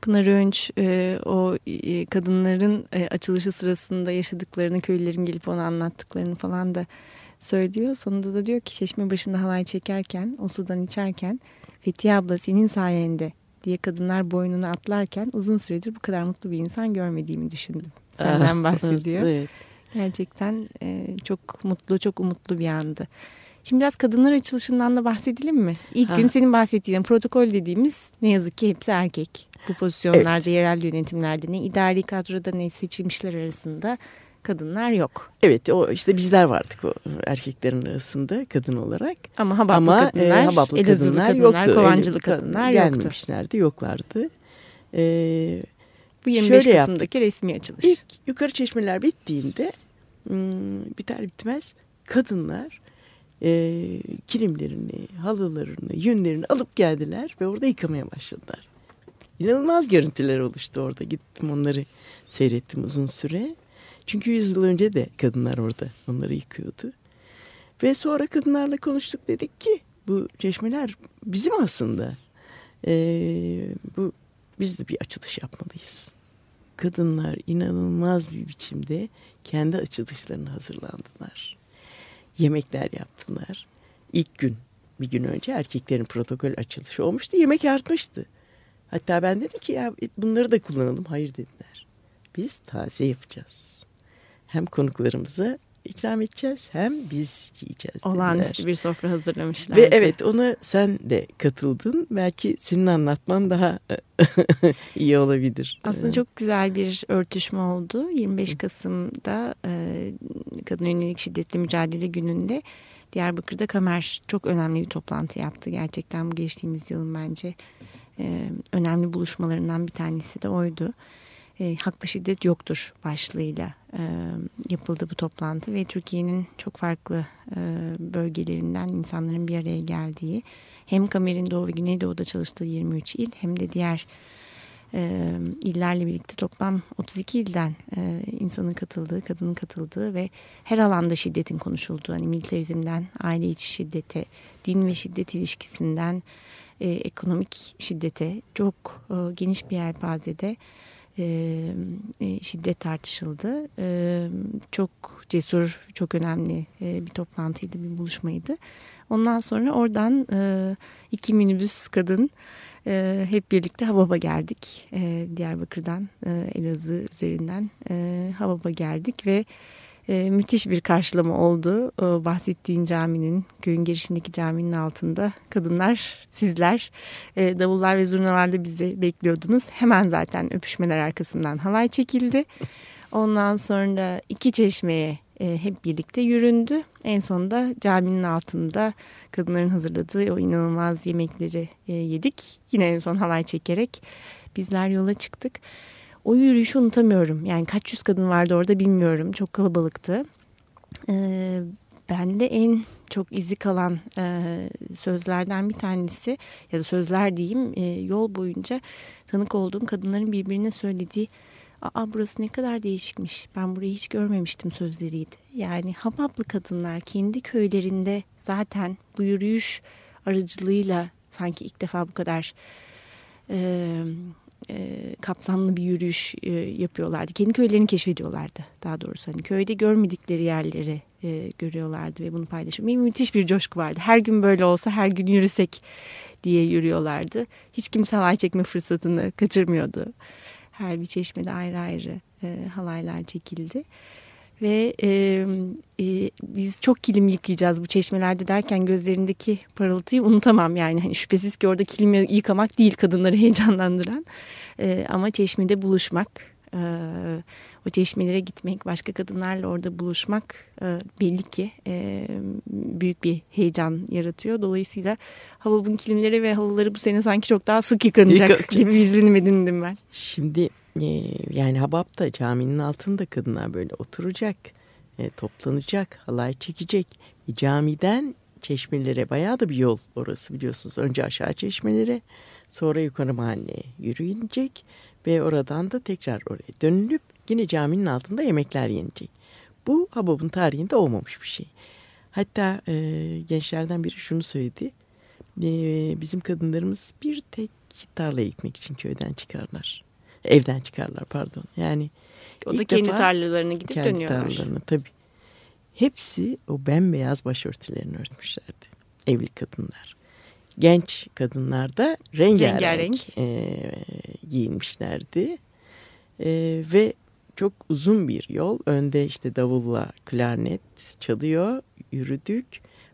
Pınar Önç e, o e, kadınların e, açılışı sırasında yaşadıklarını, köylülerin gelip ona anlattıklarını falan da söylüyor. Sonunda da diyor ki çeşme başında halay çekerken, o sudan içerken Fethiye abla senin sayende diye kadınlar boynunu atlarken uzun süredir bu kadar mutlu bir insan görmediğimi düşündüm. Senden bahsediyor. evet. Gerçekten e, çok mutlu, çok umutlu bir andı. Şimdi biraz kadınlar açılışından da bahsedelim mi? İlk ha. gün senin bahsettiğin protokol dediğimiz ne yazık ki hepsi erkek. Bu pozisyonlarda, evet. yerel yönetimlerde ne idari kadroda ne seçilmişler arasında kadınlar yok. Evet o işte bizler vardık o erkeklerin arasında kadın olarak. Ama Habaplı Ama, e, kadınlar, e, Habaplı Elazığlı kadınlar, kadınlar yoktu. Kovancılı kadınlar yoktu. Gelmemişlerdi, yoklardı. Ee, Bu 25 Kasım'daki yaptık. resmi açılış. İlk yukarı çeşmeler bittiğinde hmm, biter bitmez kadınlar e, kilimlerini, halılarını, yünlerini alıp geldiler ve orada yıkamaya başladılar. İnanılmaz görüntüler oluştu orada. Gittim onları seyrettim uzun süre. Çünkü yüzyıl önce de kadınlar orada onları yıkıyordu. Ve sonra kadınlarla konuştuk dedik ki bu çeşmeler bizim aslında. Ee, bu biz de bir açılış yapmalıyız. Kadınlar inanılmaz bir biçimde kendi açılışlarını hazırlandılar. Yemekler yaptılar. İlk gün bir gün önce erkeklerin protokol açılışı olmuştu. Yemek artmıştı. Hatta ben dedim ki ya bunları da kullanalım. Hayır dediler. Biz taze yapacağız. Hem konuklarımıza ikram edeceğiz hem biz yiyeceğiz dediler. Olağanüstü bir sofra hazırlamışlar. Ve evet ona sen de katıldın. Belki senin anlatman daha iyi olabilir. Aslında çok güzel bir örtüşme oldu. 25 Kasım'da e, Kadın Yönelik Şiddetli Mücadele Günü'nde Diyarbakır'da Kamer çok önemli bir toplantı yaptı. Gerçekten bu geçtiğimiz yılın bence e, önemli buluşmalarından bir tanesi de oydu. E, haklı şiddet yoktur başlığıyla e, yapıldı bu toplantı ve Türkiye'nin çok farklı e, bölgelerinden insanların bir araya geldiği hem Kamer'in Doğu ve Güneydoğu'da çalıştığı 23 il hem de diğer e, illerle birlikte toplam 32 ilden insanın katıldığı, kadının katıldığı ve her alanda şiddetin konuşulduğu, hani militarizmden aile içi şiddete, din ve şiddet ilişkisinden e, ekonomik şiddete çok e, geniş bir yelpazede e, e, şiddet tartışıldı. E, çok cesur, çok önemli e, bir toplantıydı, bir buluşmaydı. Ondan sonra oradan e, iki minibüs kadın e, hep birlikte Habab'a geldik. E, Diyarbakır'dan, e, Elazığ üzerinden e, Habab'a geldik ve e, müthiş bir karşılama oldu. E, bahsettiğin caminin, köyün girişindeki caminin altında kadınlar, sizler, e, davullar ve zurnalarla bizi bekliyordunuz. Hemen zaten öpüşmeler arkasından halay çekildi. Ondan sonra iki çeşmeye e, hep birlikte yüründü. En sonunda caminin altında kadınların hazırladığı o inanılmaz yemekleri e, yedik. Yine en son halay çekerek bizler yola çıktık. O yürüyüşü unutamıyorum. Yani kaç yüz kadın vardı orada bilmiyorum. Çok kalabalıktı. Ee, bende en çok izi kalan e, sözlerden bir tanesi ya da sözler diyeyim e, yol boyunca tanık olduğum kadınların birbirine söylediği Aa burası ne kadar değişikmiş. Ben burayı hiç görmemiştim sözleriydi. Yani Hamaplı kadınlar kendi köylerinde zaten bu yürüyüş aracılığıyla sanki ilk defa bu kadar e, e, kapsamlı bir yürüyüş e, yapıyorlardı. Kendi köylerini keşfediyorlardı daha doğrusu. Hani köyde görmedikleri yerleri e, görüyorlardı ve bunu paylaşıyor. Müthiş bir coşku vardı. Her gün böyle olsa her gün yürüsek diye yürüyorlardı. Hiç kimse halay çekme fırsatını kaçırmıyordu. Her bir çeşmede ayrı ayrı e, halaylar çekildi. Ve e, e, biz çok kilim yıkayacağız bu çeşmelerde derken gözlerindeki parıltıyı unutamam. Yani hani şüphesiz ki orada kilim yıkamak değil kadınları heyecanlandıran. E, ama çeşmede buluşmak, e, o çeşmelere gitmek, başka kadınlarla orada buluşmak e, belli ki e, büyük bir heyecan yaratıyor. Dolayısıyla Havab'ın kilimleri ve halıları bu sene sanki çok daha sık yıkanacak Yıkanacak. gibi izlenim edindim ben. Şimdi yani Habab'da caminin altında kadınlar böyle oturacak, e, toplanacak, halay çekecek. E, camiden çeşmelere bayağı da bir yol orası biliyorsunuz. Önce aşağı çeşmelere sonra yukarı mahalleye yürüyecek ve oradan da tekrar oraya dönülüp yine caminin altında yemekler yenecek. Bu Habab'ın tarihinde olmamış bir şey. Hatta e, gençlerden biri şunu söyledi. E, bizim kadınlarımız bir tek tarlaya gitmek için köyden çıkarlar. Evden çıkarlar pardon. Yani o da kendi tarlalarına gidip kendi dönüyorlar. Kendi tarlalarına tabii. Hepsi o bembeyaz başörtülerini örtmüşlerdi. Evli kadınlar. Genç kadınlar da rengarenk, rengarenk. E, giyinmişlerdi. E, ve çok uzun bir yol. Önde işte davulla klarnet çalıyor. Yürüdük.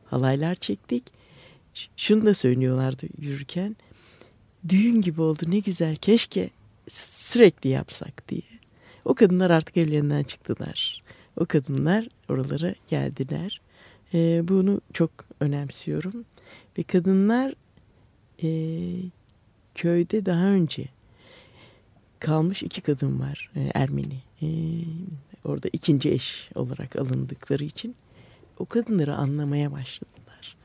Halaylar çektik. Şunu da söylüyorlardı yürürken. Düğün gibi oldu ne güzel keşke sürekli yapsak diye. O kadınlar artık evlerinden çıktılar. O kadınlar oralara geldiler. E, bunu çok önemsiyorum. Ve kadınlar e, köyde daha önce kalmış iki kadın var e, Ermeni. E, orada ikinci eş olarak alındıkları için o kadınları anlamaya başladılar.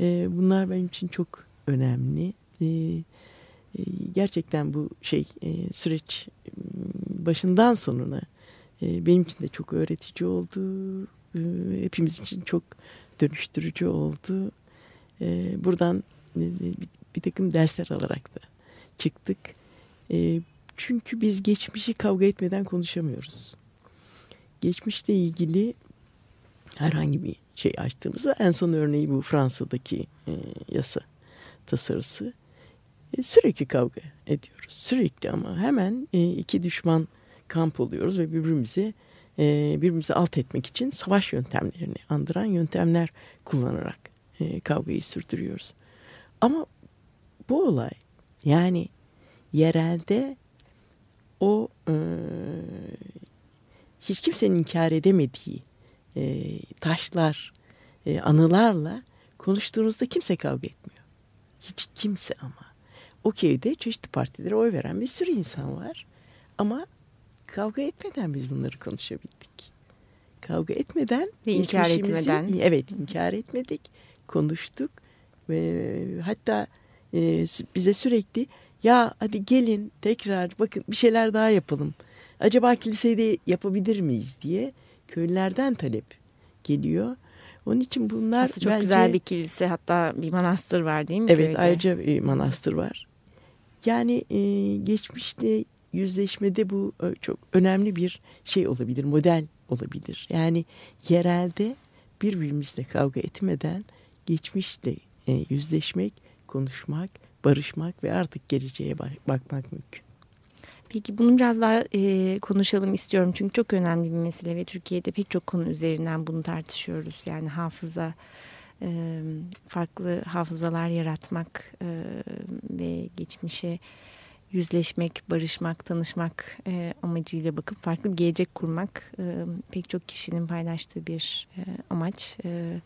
E, bunlar benim için çok önemli. E, e, gerçekten bu şey e, süreç başından sonuna e, benim için de çok öğretici oldu. Hepimiz için çok dönüştürücü oldu. E, buradan bir, takım dersler alarak da çıktık. Çünkü biz geçmişi kavga etmeden konuşamıyoruz. Geçmişle ilgili herhangi bir şey açtığımızda en son örneği bu Fransa'daki yasa tasarısı. E, sürekli kavga ediyoruz. Sürekli ama hemen e, iki düşman kamp oluyoruz ve birbirimizi e, birbirimizi alt etmek için savaş yöntemlerini andıran yöntemler kullanarak kavgayı sürdürüyoruz. Ama bu olay yani yerelde o e, hiç kimsenin inkar edemediği e, taşlar, e, anılarla konuştuğunuzda kimse kavga etmiyor. Hiç kimse ama. O köyde çeşitli partilere oy veren bir sürü insan var. Ama kavga etmeden biz bunları konuşabildik. Kavga etmeden ve inkar etmeden. Evet inkar etmedik. Konuştuk. Ve hatta e, bize sürekli ya hadi gelin tekrar bakın bir şeyler daha yapalım. Acaba kiliseyi de yapabilir miyiz diye köylülerden talep geliyor. Onun için bunlar Aslında çok bence, güzel bir kilise hatta bir manastır var değil mi Evet köyde? ayrıca bir manastır var. Yani e, geçmişte yüzleşmede bu e, çok önemli bir şey olabilir, model olabilir. Yani yerelde birbirimizle kavga etmeden geçmişle e, yüzleşmek, konuşmak, barışmak ve artık geleceğe bakmak mümkün. Peki bunu biraz daha e, konuşalım istiyorum çünkü çok önemli bir mesele ve Türkiye'de pek çok konu üzerinden bunu tartışıyoruz. Yani hafıza, e, farklı hafızalar yaratmak e, ve geçmişe yüzleşmek, barışmak, tanışmak e, amacıyla bakıp farklı bir gelecek kurmak e, pek çok kişinin paylaştığı bir e, amaç. E,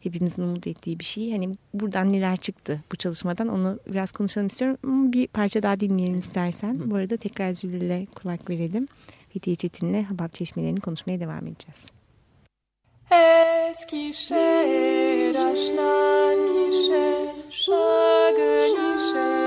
hepimizin umut ettiği bir şey. Hani buradan neler çıktı bu çalışmadan onu biraz konuşalım istiyorum. Bir parça daha dinleyelim istersen. Bu arada tekrar Zülül'e kulak verelim. Hediye Çetin'le Habab Çeşmelerini konuşmaya devam edeceğiz. Eskişehir Krishna Kishe Shagnishe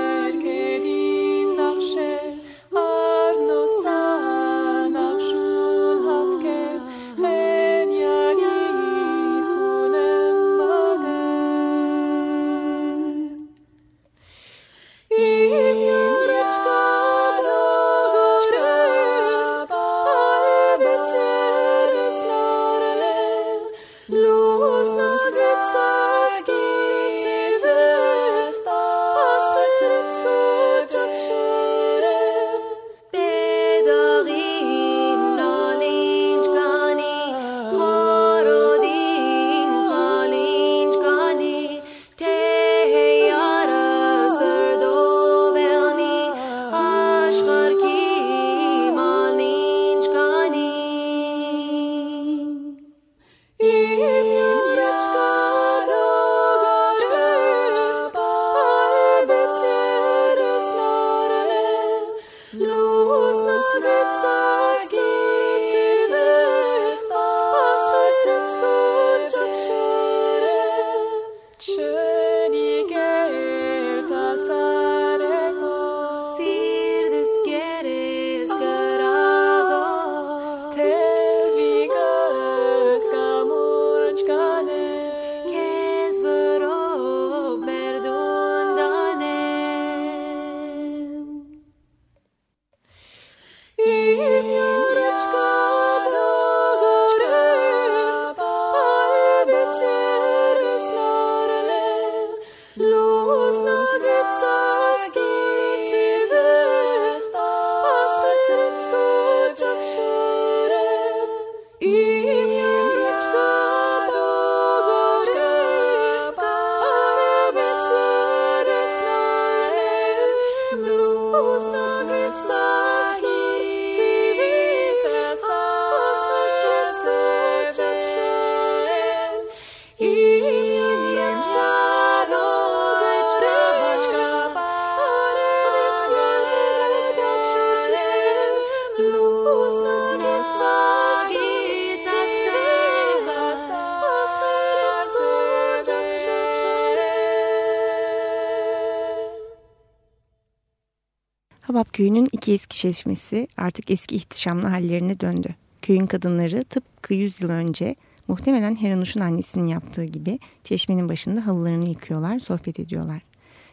köyünün iki eski çeşmesi artık eski ihtişamlı hallerine döndü. Köyün kadınları tıpkı 100 yıl önce muhtemelen Heranuş'un annesinin yaptığı gibi çeşmenin başında halılarını yıkıyorlar, sohbet ediyorlar.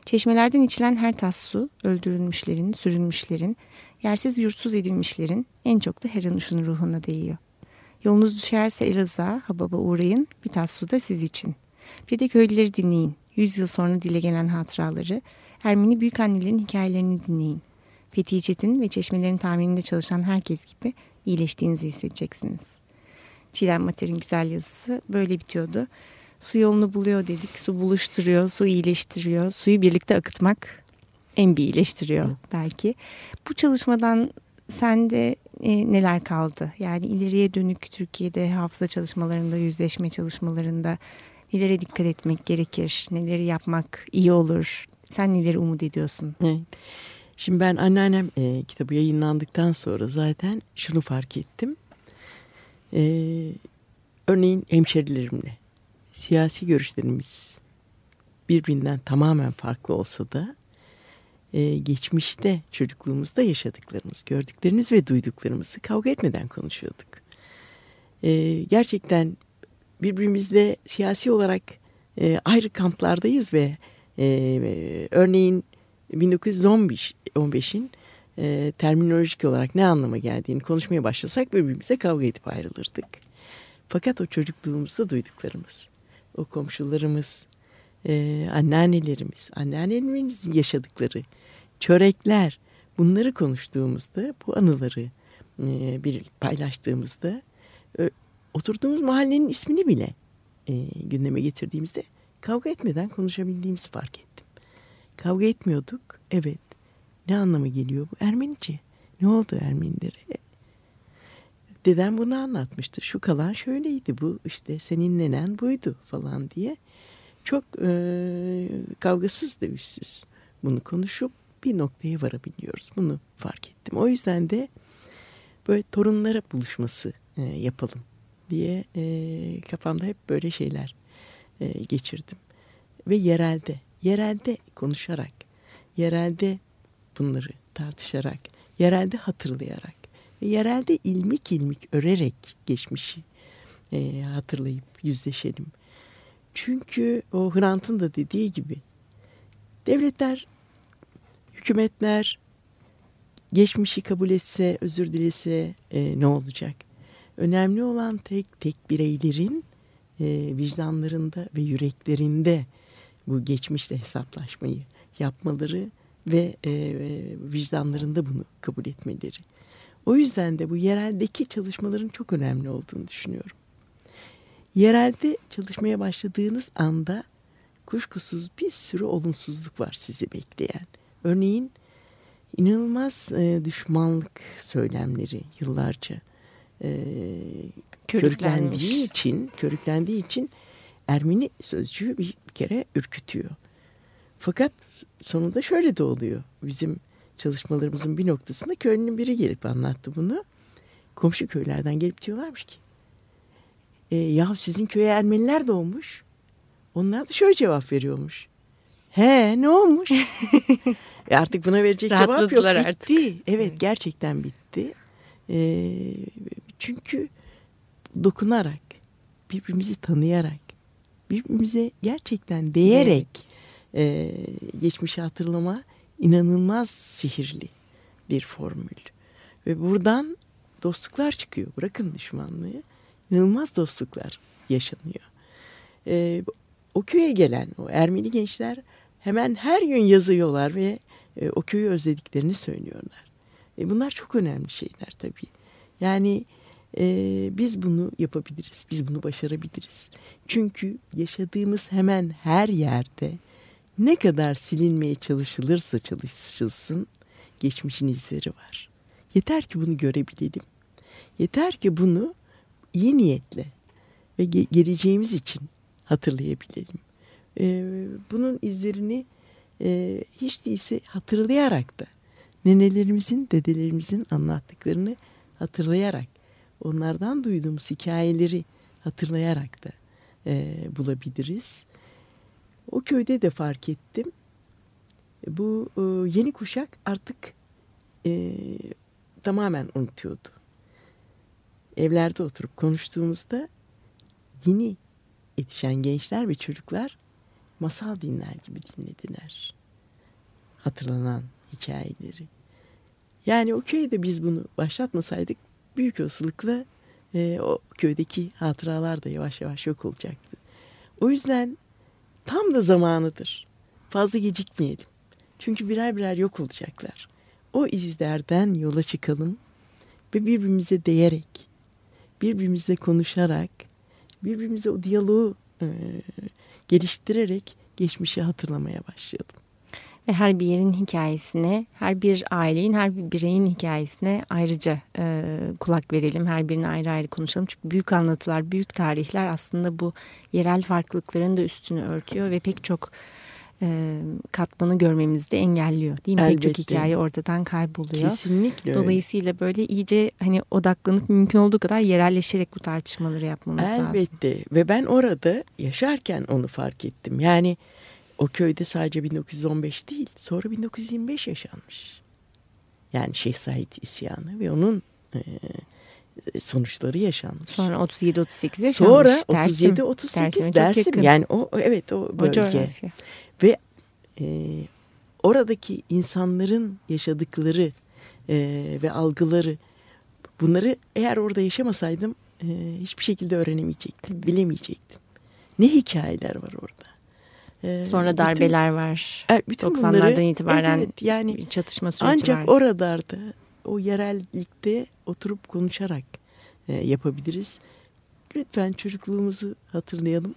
Çeşmelerden içilen her tas su öldürülmüşlerin, sürülmüşlerin, yersiz yurtsuz edilmişlerin en çok da Heranuş'un ruhuna değiyor. Yolunuz düşerse Elazığ'a, Habab'a uğrayın, bir tas su da siz için. Bir de köylüleri dinleyin. Yüz yıl sonra dile gelen hatıraları, Ermeni büyük annelerin hikayelerini dinleyin. Fethi Çetin ve çeşmelerin tamirinde çalışan herkes gibi iyileştiğinizi hissedeceksiniz. Çiğdem Mater'in güzel yazısı böyle bitiyordu. Su yolunu buluyor dedik. Su buluşturuyor, su iyileştiriyor. Suyu birlikte akıtmak en bir iyileştiriyor belki. Bu çalışmadan sende e, neler kaldı? Yani ileriye dönük Türkiye'de hafıza çalışmalarında, yüzleşme çalışmalarında nelere dikkat etmek gerekir? Neleri yapmak iyi olur? Sen neleri umut ediyorsun? Evet. Şimdi ben anneannem e, kitabı yayınlandıktan sonra zaten şunu fark ettim. E, örneğin hemşerilerimle siyasi görüşlerimiz birbirinden tamamen farklı olsa da e, geçmişte çocukluğumuzda yaşadıklarımız, gördüklerimiz ve duyduklarımızı kavga etmeden konuşuyorduk. E, gerçekten birbirimizle siyasi olarak e, ayrı kamplardayız ve e, örneğin 1915'in e, terminolojik olarak ne anlama geldiğini konuşmaya başlasak birbirimize kavga edip ayrılırdık. Fakat o çocukluğumuzda duyduklarımız, o komşularımız, e, anneannelerimiz, anneannelerimizin yaşadıkları, çörekler bunları konuştuğumuzda bu anıları e, bir paylaştığımızda e, oturduğumuz mahallenin ismini bile e, gündeme getirdiğimizde kavga etmeden konuşabildiğimizi fark ettim. Kavga etmiyorduk. Evet. Ne anlamı geliyor bu? Ermenice. Ne oldu Ermenilere? Dedem bunu anlatmıştı. Şu kalan şöyleydi bu işte senin nenen buydu falan diye. Çok e, kavgasız da üstsüz bunu konuşup bir noktaya varabiliyoruz. Bunu fark ettim. O yüzden de böyle torunlara buluşması e, yapalım diye e, kafamda hep böyle şeyler e, geçirdim. Ve yerelde, yerelde konuşarak, yerelde bunları tartışarak, yerelde hatırlayarak ve yerelde ilmik ilmik örerek geçmişi e, hatırlayıp yüzleşelim. Çünkü o Hrant'ın da dediği gibi devletler, hükümetler geçmişi kabul etse, özür dilese e, ne olacak? Önemli olan tek tek bireylerin e, vicdanlarında ve yüreklerinde bu geçmişle hesaplaşmayı yapmaları ve e, vicdanlarında bunu kabul etmeleri. O yüzden de bu yereldeki çalışmaların çok önemli olduğunu düşünüyorum. Yerelde çalışmaya başladığınız anda kuşkusuz bir sürü olumsuzluk var sizi bekleyen. Örneğin inanılmaz e, düşmanlık söylemleri yıllarca e, körüklendiği için, körüklendiği için Ermeni sözcüğü bir kere ürkütüyor. Fakat sonunda şöyle de oluyor. Bizim çalışmalarımızın bir noktasında köylünün biri gelip anlattı bunu. Komşu köylerden gelip diyorlarmış ki e, ya sizin köye Ermeniler doğmuş. Onlar da şöyle cevap veriyormuş. He ne olmuş? e artık buna verecek cevap yok. Bitti. Artık. Evet gerçekten bitti. E, çünkü dokunarak, birbirimizi tanıyarak, birbirimize gerçekten değerek e, geçmişi hatırlama inanılmaz sihirli bir formül. Ve buradan dostluklar çıkıyor. Bırakın düşmanlığı. İnanılmaz dostluklar yaşanıyor. E, o köye gelen o Ermeni gençler hemen her gün yazıyorlar ve e, o köyü özlediklerini söylüyorlar. E, bunlar çok önemli şeyler tabii. Yani e, biz bunu yapabiliriz, biz bunu başarabiliriz. Çünkü yaşadığımız hemen her yerde ne kadar silinmeye çalışılırsa çalışılsın geçmişin izleri var. Yeter ki bunu görebilelim. Yeter ki bunu iyi niyetle ve ge geleceğimiz için hatırlayabilelim. Ee, bunun izlerini e, hiç değilse hatırlayarak da nenelerimizin, dedelerimizin anlattıklarını hatırlayarak, onlardan duyduğumuz hikayeleri hatırlayarak da e, bulabiliriz. O köyde de fark ettim. Bu e, yeni kuşak artık e, tamamen unutuyordu. Evlerde oturup konuştuğumuzda yeni yetişen gençler ve çocuklar masal dinler gibi dinlediler. Hatırlanan hikayeleri. Yani o köyde biz bunu başlatmasaydık büyük olasılıkla e, o köydeki hatıralar da yavaş yavaş yok olacaktı. O yüzden tam da zamanıdır. Fazla gecikmeyelim. Çünkü birer birer yok olacaklar. O izlerden yola çıkalım ve birbirimize değerek, birbirimizle konuşarak, birbirimize o diyaloğu e, geliştirerek geçmişi hatırlamaya başlayalım. Ve her bir yerin hikayesine, her bir ailenin, her bir bireyin hikayesine ayrıca e, kulak verelim. Her birini ayrı ayrı konuşalım. Çünkü büyük anlatılar, büyük tarihler aslında bu yerel farklılıkların da üstünü örtüyor ve pek çok e, katmanı görmemizi de engelliyor. Değil mi? Elbette. Pek çok hikaye ortadan kayboluyor. Kesinlikle öyle. Dolayısıyla böyle iyice hani odaklanıp mümkün olduğu kadar yerelleşerek bu tartışmaları yapmamız lazım. Elbette ve ben orada yaşarken onu fark ettim. Yani o köyde sadece 1915 değil sonra 1925 yaşanmış. Yani Şeyh Said isyanı ve onun e, sonuçları yaşanmış. Sonra 37-38 yaşanmış. Sonra Dersim. 37-38 Dersime çok Dersim. yakın. Yani o evet o O bölge. coğrafya. Ve e, oradaki insanların yaşadıkları e, ve algıları bunları eğer orada yaşamasaydım e, hiçbir şekilde öğrenemeyecektim, bilemeyecektim. Ne hikayeler var orada. E, Sonra bütün- darbeler var. e, bütün 90'lardan bunları- itibaren evet, yani çatışma süreci ancak var. oralarda o yerellikte oturup konuşarak e, yapabiliriz. Lütfen çocukluğumuzu hatırlayalım.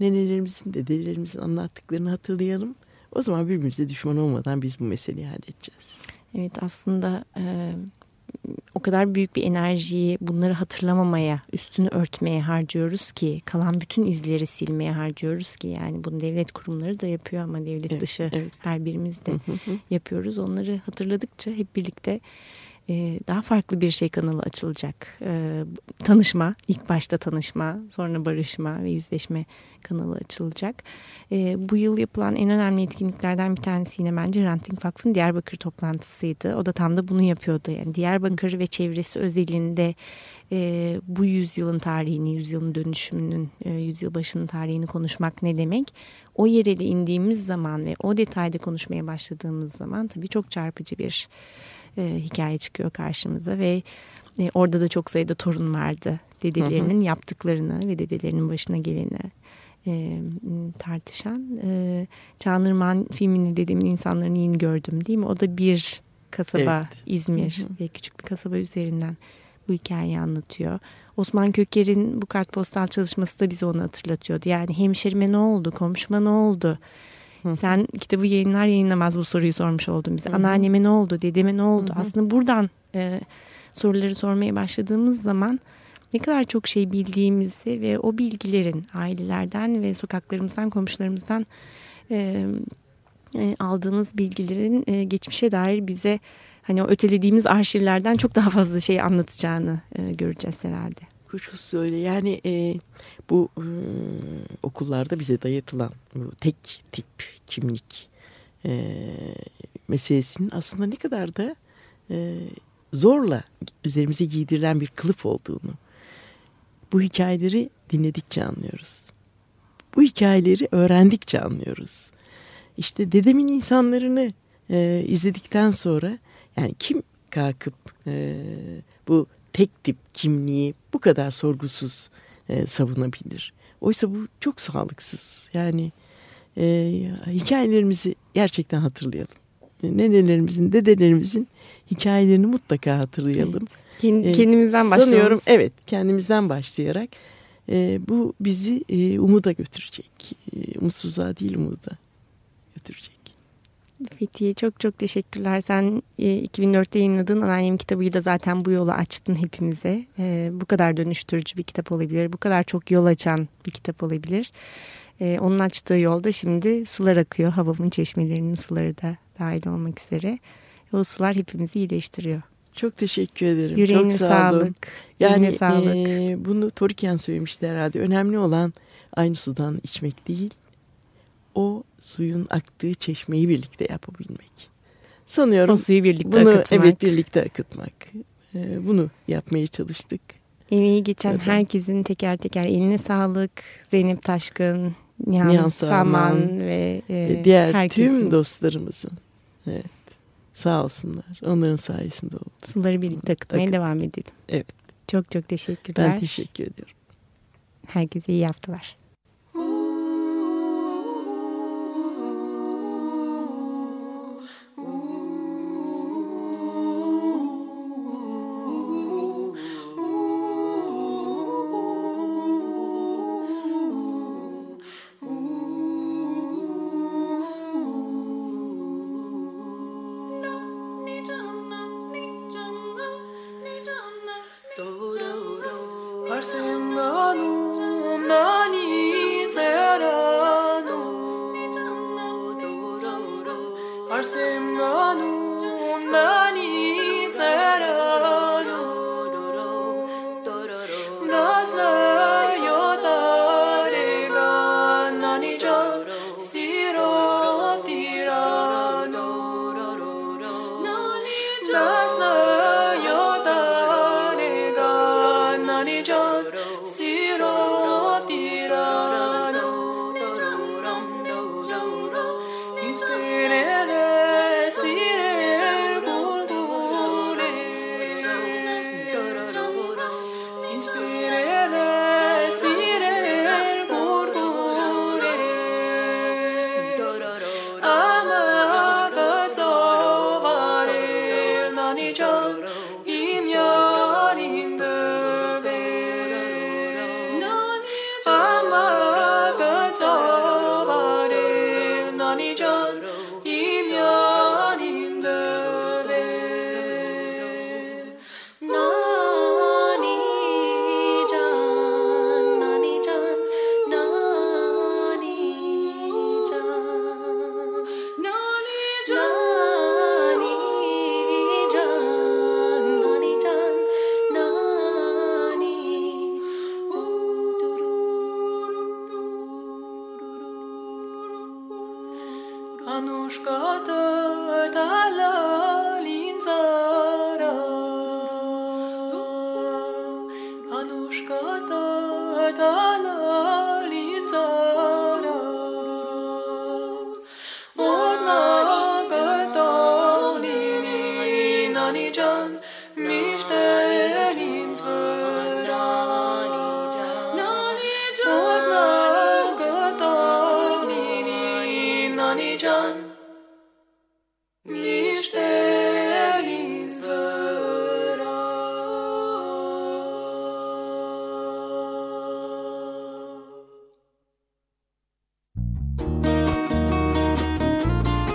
Nenelerimizin, dedelerimizin anlattıklarını hatırlayalım. O zaman birbirimize düşman olmadan biz bu meseleyi halledeceğiz. Evet aslında e, o kadar büyük bir enerjiyi bunları hatırlamamaya, üstünü örtmeye harcıyoruz ki kalan bütün izleri silmeye harcıyoruz ki yani bunu devlet kurumları da yapıyor ama devlet Evet, dışı evet. her birimiz de Hı hı hı. yapıyoruz. Onları hatırladıkça hep birlikte e, daha farklı bir şey kanalı açılacak. E, tanışma, ilk başta tanışma, sonra barışma ve yüzleşme kanalı açılacak. E, bu yıl yapılan en önemli etkinliklerden bir tanesi yine bence Ranting Vakfı'nın Diyarbakır toplantısıydı. O da tam da bunu yapıyordu. Yani Diyarbakır ve çevresi özelinde bu yüzyılın tarihini, yüzyılın dönüşümünün, yüzyıl başının tarihini konuşmak ne demek? O yere de indiğimiz zaman ve o detayda konuşmaya başladığımız zaman tabii çok çarpıcı bir e, hikaye çıkıyor karşımıza ve e, orada da çok sayıda torun vardı. Dedelerinin yaptıklarını ve dedelerinin başına geleni e, tartışan. E, Çağınırman filmini dedemin insanlarını yeni gördüm değil mi? O da bir kasaba Evet. İzmir Hı hı. ve küçük bir kasaba üzerinden bu hikayeyi anlatıyor. Osman Köker'in bu kartpostal çalışması da bize onu hatırlatıyordu. Yani hemşerime ne oldu, komşuma ne oldu? Sen kitabı yayınlar yayınlamaz bu soruyu sormuş oldun bize. Hı. Anneanneme ne oldu, dedeme ne oldu? Hı. Aslında buradan e, soruları sormaya başladığımız zaman ne kadar çok şey bildiğimizi ve o bilgilerin ailelerden ve sokaklarımızdan, komşularımızdan e, e, aldığımız bilgilerin e, geçmişe dair bize hani o ötelediğimiz arşivlerden çok daha fazla şey anlatacağını e, göreceğiz herhalde. Kuşkusuz öyle. Yani e, bu e, okullarda bize dayatılan bu tek tip kimlik e, meselesinin aslında ne kadar da e, zorla üzerimize giydirilen bir kılıf olduğunu bu hikayeleri dinledikçe anlıyoruz. Bu hikayeleri öğrendikçe anlıyoruz. İşte dedemin insanlarını e, izledikten sonra yani kim kalkıp e, bu tek tip kimliği bu kadar sorgusuz e, savunabilir? Oysa bu çok sağlıksız. Yani e, hikayelerimizi gerçekten hatırlayalım. Nenelerimizin, dedelerimizin hikayelerini mutlaka hatırlayalım. Kend- E, kendimizden başlamamız. Sanıyorum evet kendimizden başlayarak e, bu bizi e, umuda götürecek. E, umutsuzluğa değil umuda götürecek. Fethiye çok çok teşekkürler. Sen e, 2004'te yayınladığın Anneannem kitabıyla zaten bu yolu açtın hepimize. E, bu kadar dönüştürücü bir kitap olabilir. Bu kadar çok yol açan bir kitap olabilir. E, onun açtığı yolda şimdi sular akıyor. Havamın çeşmelerinin suları da dahil olmak üzere. O sular hepimizi iyileştiriyor. Çok teşekkür ederim. Yüreğine Çok sağ olun. sağlık. Yani eline sağlık. e, bunu Toriken söylemişti herhalde. Önemli olan aynı sudan içmek değil, o suyun aktığı çeşmeyi birlikte yapabilmek. sanıyorum o suyu birlikte bunu akıtmak. evet birlikte akıtmak. Ee, bunu yapmaya çalıştık. Emeği geçen Evet. herkesin teker teker eline sağlık. Zeynep Taşkın, Nihan, Nihan Saman, Saman ve e, Diğer herkesin tüm dostlarımızın. Evet. Sağ olsunlar. Onların sayesinde oldu. suları birlikte akıtmaya Akıt. devam edelim. Evet. Çok çok teşekkürler. Ben teşekkür ediyorum. Herkese iyi haftalar.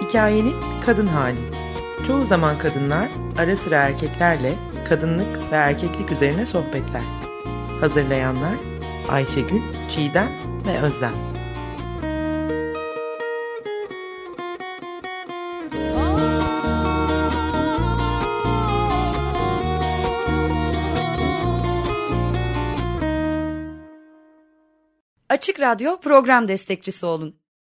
Hikayenin kadın hali. Çoğu zaman kadınlar, ara sıra erkeklerle kadınlık ve erkeklik üzerine sohbetler. Hazırlayanlar Ayşegül, Çiğdem ve Özlem. Açık Radyo program destekçisi olun.